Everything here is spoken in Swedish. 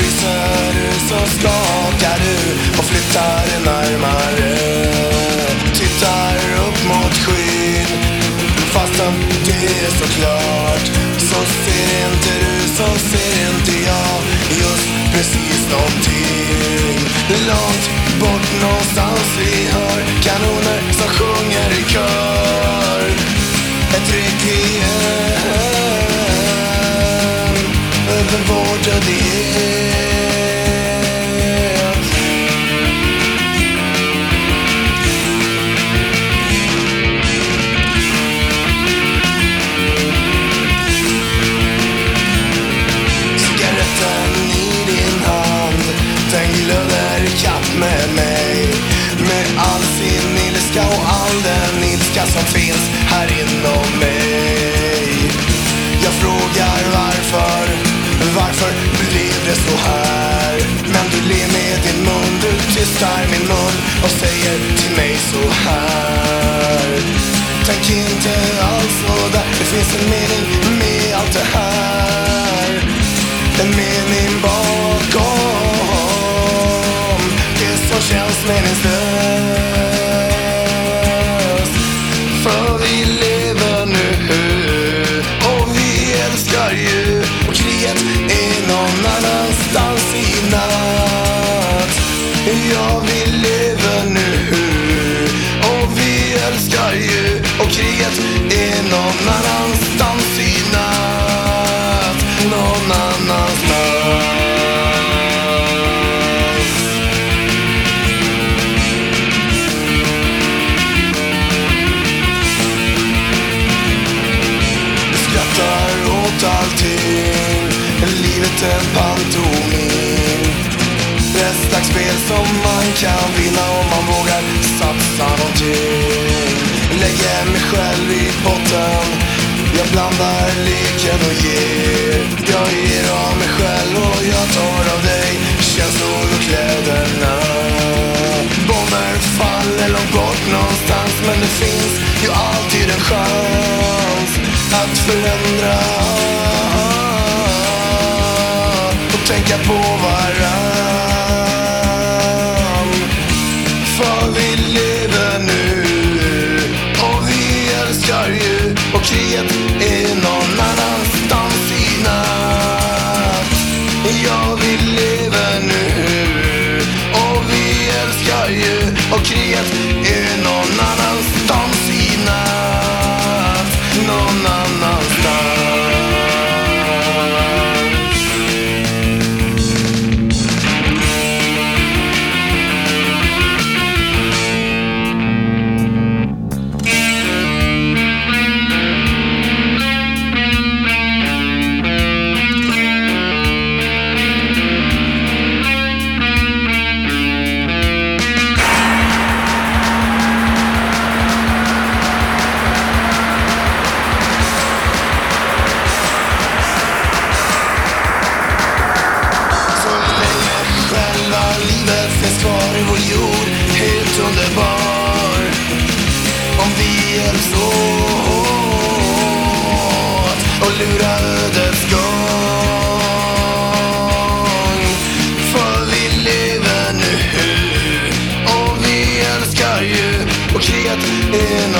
Fryser du, så skakar du och flyttar dig närmare. Tittar upp mot skyn Fastän det är så klart. Så ser inte du, så ser inte jag Just precis någonting. Långt bort någonstans vi hör Kanoner som sjunger. Över vår dödlighet Cigaretten i din hand. Den glöder kapp med mig. Med all sin ilska och all den ilska som finns här inom mig. Det så här? Men du ler med din mun Du tystar min mun och säger till mig så här. Tänk inte alls så där Det finns en mening med allt det här. En mening bakom Det som känns meningslöst. Livet är en pantomim Ett slags spel som man kan vinna om man vågar satsa någonting Lägger mig själv i botten jag blandar leken och ger. Jag ger av mig själv och jag tar av dig Känslor och kläderna. Bomber faller långt bort någonstans Men det finns ju alltid en chans att förändra. Och tänka på varann. Ju kriget är någon annanstans i natt. Ja, vi lever nu och vi älskar ju och kriget Och kriget